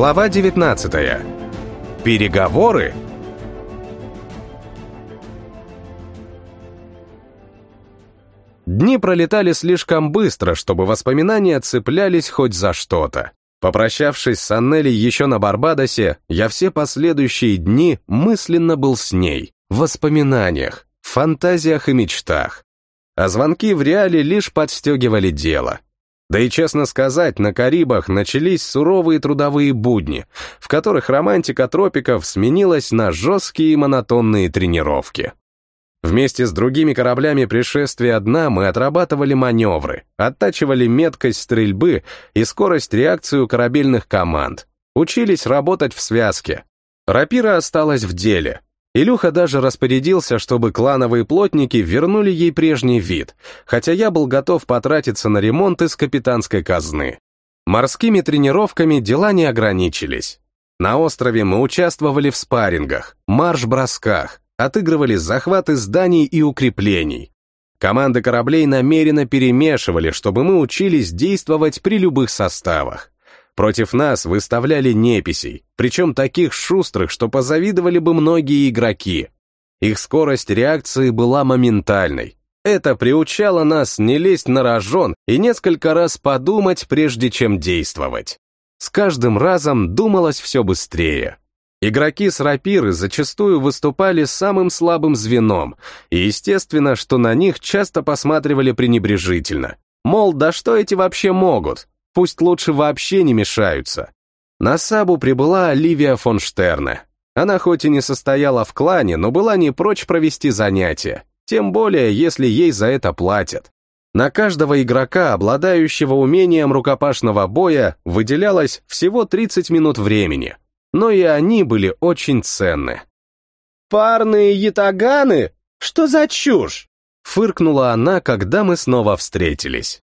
Глава 19. Переговоры? Дни пролетали слишком быстро, чтобы воспоминания цеплялись хоть за что-то. Попрощавшись с Аннели еще на Барбадосе, я все последующие дни мысленно был с ней, в воспоминаниях, фантазиях и мечтах. А звонки в реале лишь подстегивали дело. Да и, честно сказать, на Карибах начались суровые трудовые будни, в которых романтика тропиков сменилась на жесткие и монотонные тренировки. Вместе с другими кораблями пришествия дна мы отрабатывали маневры, оттачивали меткость стрельбы и скорость реакции корабельных команд, учились работать в связке. Рапира осталась в деле, Илюха даже распорядился, чтобы клановые плотники вернули ей прежний вид, хотя я был готов потратиться на ремонт из капитанской казны. Морскими тренировками дела не ограничились. На острове мы участвовали в спаррингах, марш-бросках, отыгрывали захваты зданий и укреплений. Команды кораблей намеренно перемешивали, чтобы мы учились действовать при любых составах. Против нас выставляли неписей, причем таких шустрых, что позавидовали бы многие игроки. Их скорость реакции была моментальной. Это приучало нас не лезть на рожон и несколько раз подумать, прежде чем действовать. С каждым разом думалось все быстрее. Игроки с рапиры зачастую выступали самым слабым звеном, и естественно, что на них часто посматривали пренебрежительно. Мол, да что эти вообще могут? Пусть лучше вообще не мешаются. На Сабу прибыла Оливия фон Штерне. Она хоть и не состояла в клане, но была не прочь провести занятия, тем более, если ей за это платят. На каждого игрока, обладающего умением рукопашного боя, выделялось всего 30 минут времени, но и они были очень ценны. «Парные ятаганы? Что за чушь?» Фыркнула она, когда мы снова встретились.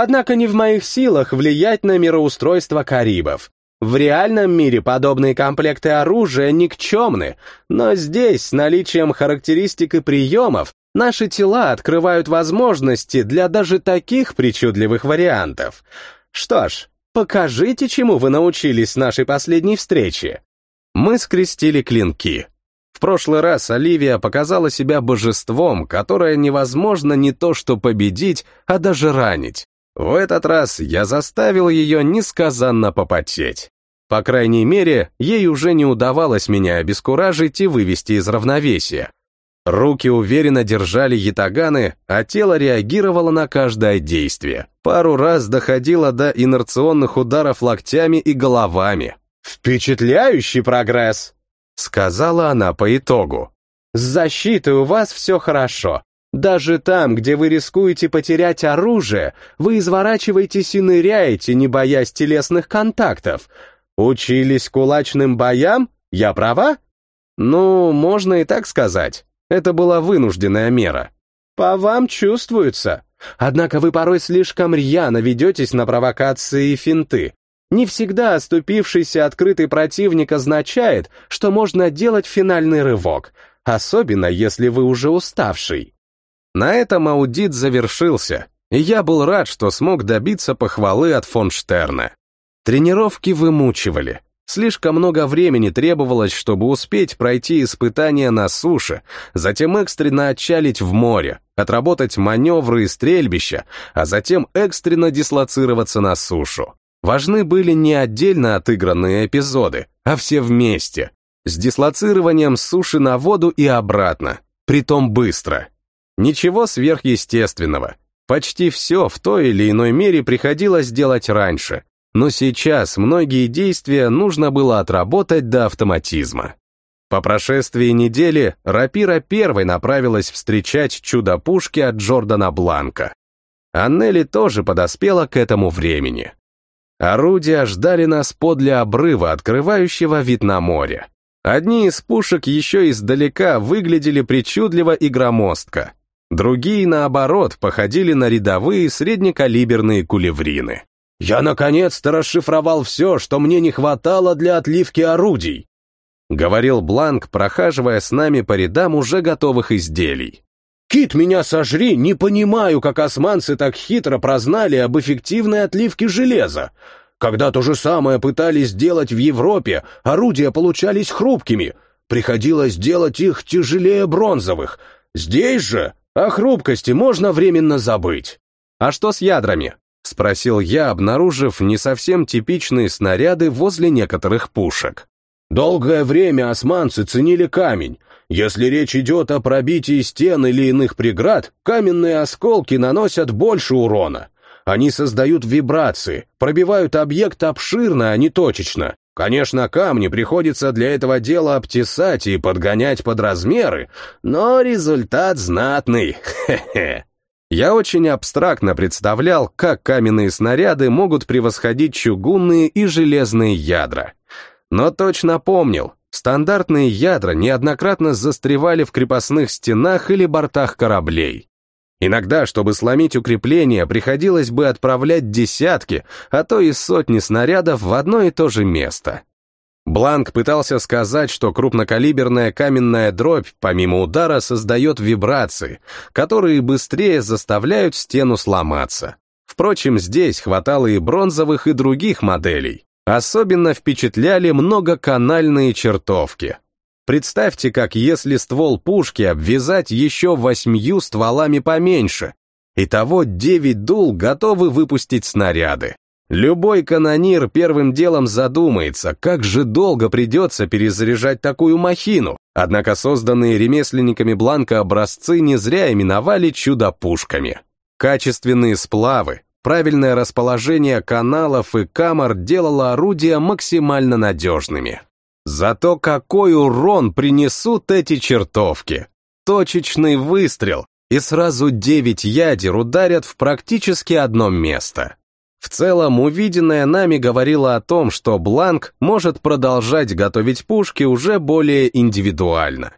Однако не в моих силах влиять на мироустройство Карибов. В реальном мире подобные комплекты оружия никчемны, но здесь с наличием характеристик и приемов наши тела открывают возможности для даже таких причудливых вариантов. Что ж, покажите, чему вы научились с нашей последней встречи. Мы скрестили клинки. В прошлый раз Оливия показала себя божеством, которое невозможно не то что победить, а даже ранить. В этот раз я заставил ее несказанно попотеть. По крайней мере, ей уже не удавалось меня обескуражить и вывести из равновесия. Руки уверенно держали ятаганы, а тело реагировало на каждое действие. Пару раз доходило до инерционных ударов локтями и головами. «Впечатляющий прогресс!» — сказала она по итогу. «С защитой у вас все хорошо. Даже там, где вы рискуете потерять оружие, вы изворачиваетесь и ныряете, не боясь телесных контактов. Учились кулачным боям? Я права? Ну, можно и так сказать. Это была вынужденная мера. По вам чувствуется. Однако вы порой слишком рьяно ведетесь на провокации и финты. Не всегда оступившийся открытый противник означает, что можно делать финальный рывок, особенно если вы уже уставший. На этом аудит завершился, и я был рад, что смог добиться похвалы от фон Штерна. Тренировки вымучивали. Слишком много времени требовалось, чтобы успеть пройти испытания на суше, затем экстренно отчалить в море, отработать маневры и стрельбища, а затем экстренно дислоцироваться на сушу. Важны были не отдельно отыгранные эпизоды, а все вместе, с дислоцированием с суши на воду и обратно, притом быстро. Ничего сверхъестественного. Почти все в той или иной мере приходилось делать раньше, но сейчас многие действия нужно было отработать до автоматизма. По прошествии недели Рапира первой направилась встречать чудо-пушки от Джордана Бланка. Аннели тоже подоспела к этому времени. Орудия ждали нас подле обрыва, открывающего вид на море. Одни из пушек еще издалека выглядели причудливо и громоздко, Другие, наоборот, походили на рядовые среднекалиберные кулеврины. «Я наконец-то расшифровал все, что мне не хватало для отливки орудий», — говорил Бланк, прохаживая с нами по рядам уже готовых изделий. «Кит, меня сожри, не понимаю, как османцы так хитро прознали об эффективной отливке железа. Когда то же самое пытались сделать в Европе, орудия получались хрупкими. Приходилось делать их тяжелее бронзовых. Здесь же о хрупкости можно временно забыть. А что с ядрами? Спросил я, обнаружив не совсем типичные снаряды возле некоторых пушек. Долгое время османцы ценили камень. Если речь идет о пробитии стен или иных преград, каменные осколки наносят больше урона. Они создают вибрации, пробивают объект обширно, а не точечно. Конечно, камни приходится для этого дела обтесать и подгонять под размеры, но результат знатный. Хе-хе. Я очень абстрактно представлял, как каменные снаряды могут превосходить чугунные и железные ядра. Но точно помнил, стандартные ядра неоднократно застревали в крепостных стенах или бортах кораблей. Иногда, чтобы сломить укрепление, приходилось бы отправлять десятки, а то и сотни снарядов в одно и то же место. Бланк пытался сказать, что крупнокалиберная каменная дробь, помимо удара, создает вибрации, которые быстрее заставляют стену сломаться. Впрочем, здесь хватало и бронзовых, и других моделей. Особенно впечатляли многоканальные чертовки. Представьте, как если ствол пушки обвязать еще восьмью стволами поменьше. Итого девять дул готовы выпустить снаряды. Любой канонир первым делом задумается, как же долго придется перезаряжать такую махину, однако созданные ремесленниками Бланка образцы не зря именовали чудо-пушками. Качественные сплавы, правильное расположение каналов и камер делало орудия максимально надежными. Зато какой урон принесут эти чертовки! Точечный выстрел, и сразу девять ядер ударят в практически одно место. В целом, увиденное нами говорило о том, что Бланк может продолжать готовить пушки уже более индивидуально.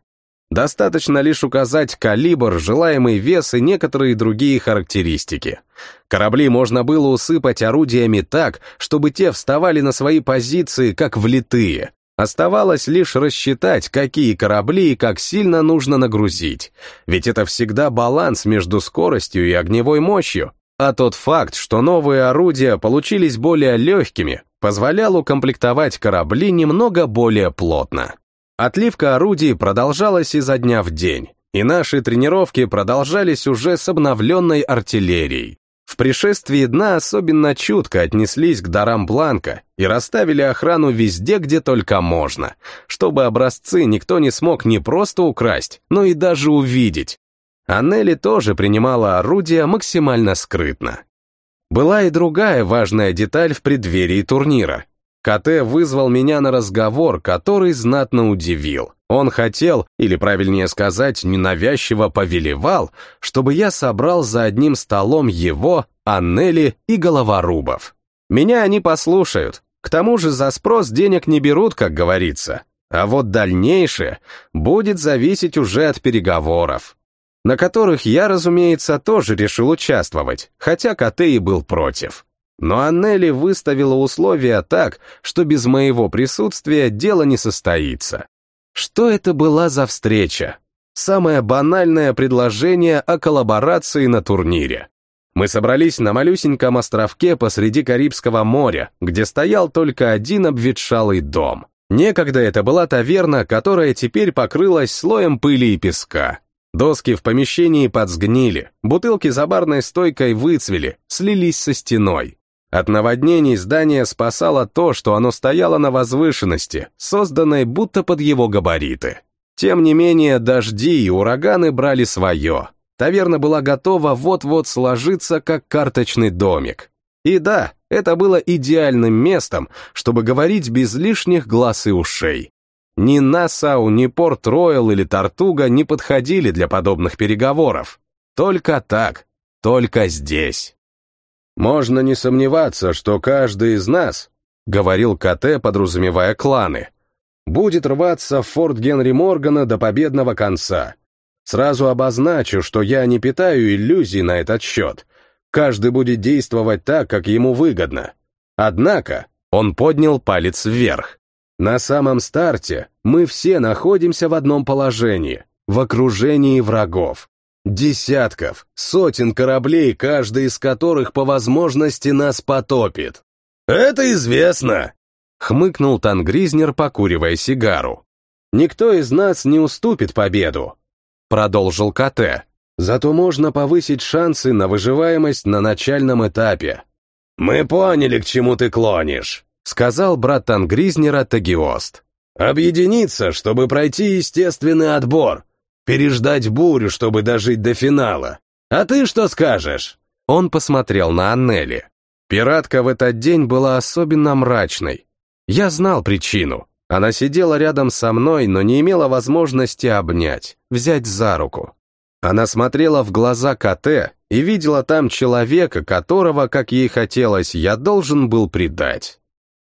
Достаточно лишь указать калибр, желаемый вес и некоторые другие характеристики. Корабли можно было усыпать орудиями так, чтобы те вставали на свои позиции, как влитые. Оставалось лишь рассчитать, какие корабли и как сильно нужно нагрузить. Ведь это всегда баланс между скоростью и огневой мощью, а тот факт, что новые орудия получились более легкими, позволял укомплектовать корабли немного более плотно. Отливка орудий продолжалась изо дня в день, и наши тренировки продолжались уже с обновленной артиллерией. В пришествии дна особенно чутко отнеслись к дарам Бланка и расставили охрану везде, где только можно, чтобы образцы никто не смог не просто украсть, но и даже увидеть, а Нелли тоже принимала орудия максимально скрытно. Была и другая важная деталь в преддверии турнира. КТ вызвал меня на разговор, который знатно удивил. Он хотел, или правильнее сказать, ненавязчиво повелевал, чтобы я собрал за одним столом его, Аннели и Головорубов. Меня они послушают. К тому же за спрос денег не берут, как говорится. А вот дальнейшее будет зависеть уже от переговоров на которых я, разумеется, тоже решил участвовать, хотя Коте и был против. Но Аннели выставила условия так, что без моего присутствия дело не состоится. Что это была за встреча? Самое банальное предложение о коллаборации на турнире. Мы собрались на малюсеньком островке посреди Карибского моря, где стоял только один обветшалый дом. Некогда это была таверна, которая теперь покрылась слоем пыли и песка. Доски в помещении подсгнили, бутылки за барной стойкой выцвели, слились со стеной. От наводнений здание спасало то, что оно стояло на возвышенности, созданной будто под его габариты. Тем не менее, дожди и ураганы брали свое. Таверна была готова вот-вот сложиться, как карточный домик. И да, это было идеальным местом, чтобы говорить без лишних глаз и ушей. Ни Нассау, ни Порт-Роyal или Тартуга не подходили для подобных переговоров. Только так, только здесь. «Можно не сомневаться, что каждый из нас», — говорил КТ, подразумевая кланы, «будет рваться в форт Генри Моргана до победного конца. Сразу обозначу, что я не питаю иллюзий на этот счет. Каждый будет действовать так, как ему выгодно. Однако он поднял палец вверх. На самом старте мы все находимся в одном положении, в окружении врагов. Десятков, сотен кораблей, каждый из которых по возможности нас потопит. «Это известно!» — хмыкнул Тангризнер, покуривая сигару. «Никто из нас не уступит победу», — продолжил КТ. «Зато можно повысить шансы на выживаемость на начальном этапе». «Мы поняли, к чему ты клонишь», — сказал брат Тангризнера Тагиост. «Объединиться, чтобы пройти естественный отбор, переждать бурю, чтобы дожить до финала. А ты что скажешь?» Он посмотрел на Аннели. Пиратка в этот день была особенно мрачной. Я знал причину. Она сидела рядом со мной, но не имела возможности обнять, взять за руку. Она смотрела в глаза КТ и видела там человека, которого, как ей хотелось, я должен был предать.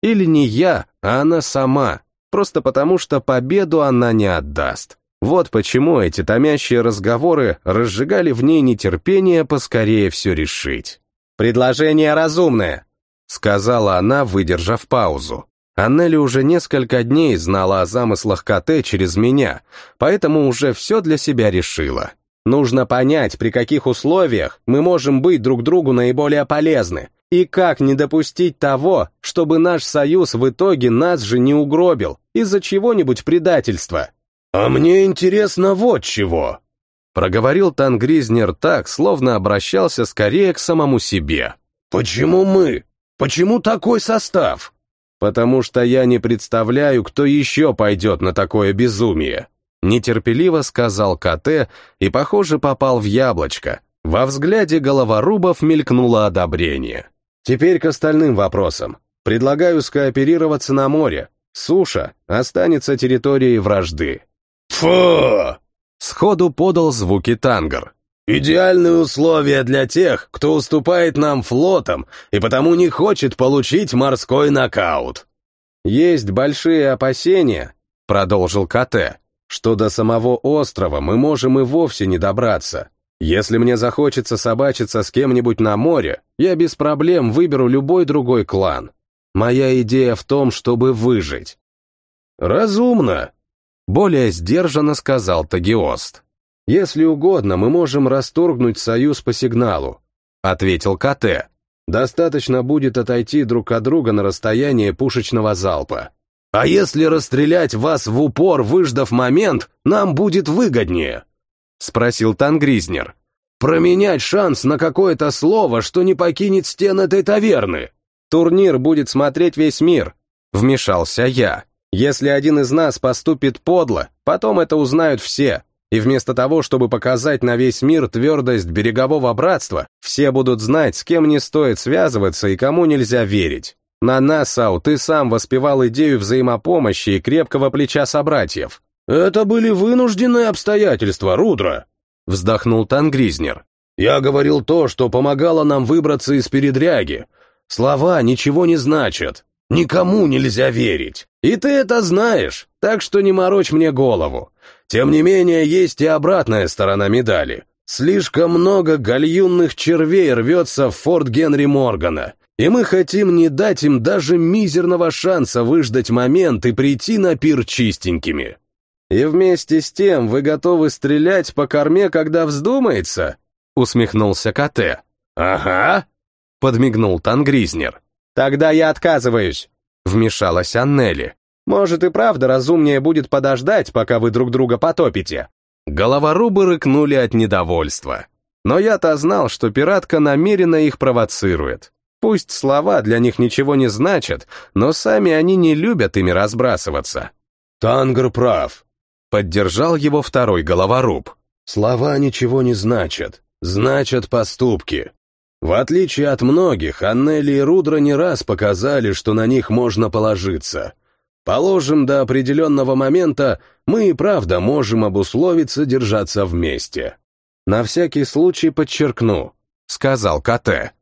Или не я, а она сама, просто потому что победу она не отдаст. Вот почему эти томящие разговоры разжигали в ней нетерпение поскорее все решить. «Предложение разумное», — сказала она, выдержав паузу. Аннели уже несколько дней знала о замыслах КТ через меня, поэтому уже все для себя решила. Нужно понять, при каких условиях мы можем быть друг другу наиболее полезны, и как не допустить того, чтобы наш союз в итоге нас же не угробил из-за чего-нибудь предательства. «А мне интересно вот чего», — проговорил Тангризнер так, словно обращался скорее к самому себе. «Почему мы? Почему такой состав?» «Потому что я не представляю, кто еще пойдет на такое безумие», — нетерпеливо сказал КТ и, похоже, попал в яблочко. Во взгляде головорубов мелькнуло одобрение. «Теперь к остальным вопросам. Предлагаю скооперироваться на море. Суша останется территорией вражды». «Фу!» — сходу подал звуки тангар. «Идеальные условия для тех, кто уступает нам флотом и потому не хочет получить морской нокаут». «Есть большие опасения», — продолжил КТ, «что до самого острова мы можем и вовсе не добраться. Если мне захочется собачиться с кем-нибудь на море, я без проблем выберу любой другой клан. Моя идея в том, чтобы выжить». «Разумно», более сдержанно сказал Тагиост. «Если угодно, мы можем расторгнуть союз по сигналу», — ответил КТ. «Достаточно будет отойти друг от друга на расстояние пушечного залпа. А если расстрелять вас в упор, выждав момент, нам будет выгоднее?» — спросил Тангризнер. «Променять шанс на какое-то слово, что не покинет стен этой таверны». «Турнир будет смотреть весь мир», — вмешался я. Если один из нас поступит подло, потом это узнают все, и вместо того, чтобы показать на весь мир твердость берегового братства, все будут знать, с кем не стоит связываться и кому нельзя верить. На Нассау ты сам воспевал идею взаимопомощи и крепкого плеча собратьев. «Это были вынужденные обстоятельства, Рудра», — вздохнул Тангризнер. «Я говорил то, что помогало нам выбраться из передряги. Слова ничего не значат. Никому нельзя верить. И ты это знаешь, так что не морочь мне голову. Тем не менее, есть и обратная сторона медали. Слишком много гальюнных червей рвется в форт Генри Моргана, и мы хотим не дать им даже мизерного шанса выждать момент и прийти на пир чистенькими. И вместе с тем вы готовы стрелять по корме, когда вздумается? Усмехнулся КТ. Ага, подмигнул Тангризнер. «Тогда я отказываюсь», — вмешалась Аннели. «Может и правда разумнее будет подождать, пока вы друг друга потопите». Головорубы рыкнули от недовольства. Но я-то знал, что пиратка намеренно их провоцирует. Пусть слова для них ничего не значат, но сами они не любят ими разбрасываться. «Тангр прав», — поддержал его второй головоруб. «Слова ничего не значат, значат поступки. В отличие от многих, Аннели и Рудра не раз показали, что на них можно положиться. Положим, до определенного момента мы и правда можем обусловиться держаться вместе. На всякий случай подчеркну, сказал КТ.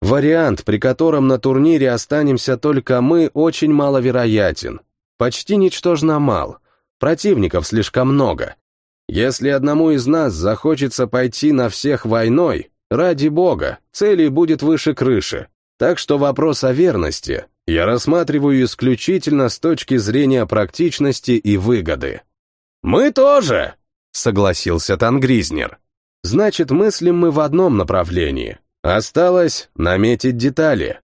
Вариант, при котором на турнире останемся только мы, очень маловероятен. Почти ничтожно мал. Противников слишком много. Если одному из нас захочется пойти на всех войной, Ради бога, целей будет выше крыши. Так что вопрос о верности я рассматриваю исключительно с точки зрения практичности и выгоды. «Мы тоже!» — согласился Тангризнер. «Значит, мыслим мы в одном направлении. Осталось наметить детали».